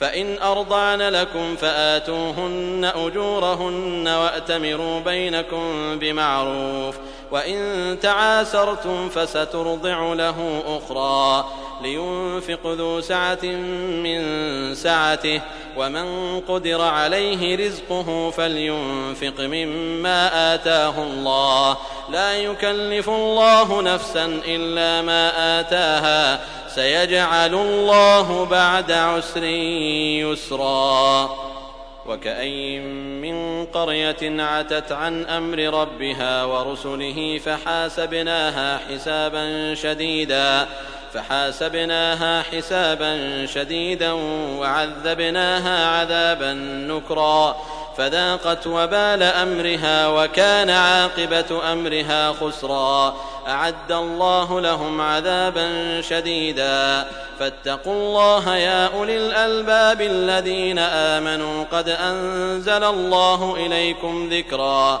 فإن أرضعن لكم فآتوهن أجورهن وأتمروا بينكم بمعروف وإن تعاسرتم فسترضع له أخرى. لينفق ذو سعة من سعته ومن قدر عليه رزقه فلينفق مما آتاه الله. لا يكلف الله نفسا إلا ما آتاها. سيجعل الله بعد عسر يسرا. وكأين من قرية عتت عن أمر ربها ورسله فحاسبناها حسابا شديدا. فحاسبناها حسابا شديدا وعذبناها عذابا نكرا فذاقت وبال أمرها وكان عاقبة أمرها خسرا أعد الله لهم عذابا شديدا فاتقوا الله يا أولي الألباب الذين آمنوا قد أنزل الله إليكم ذكرا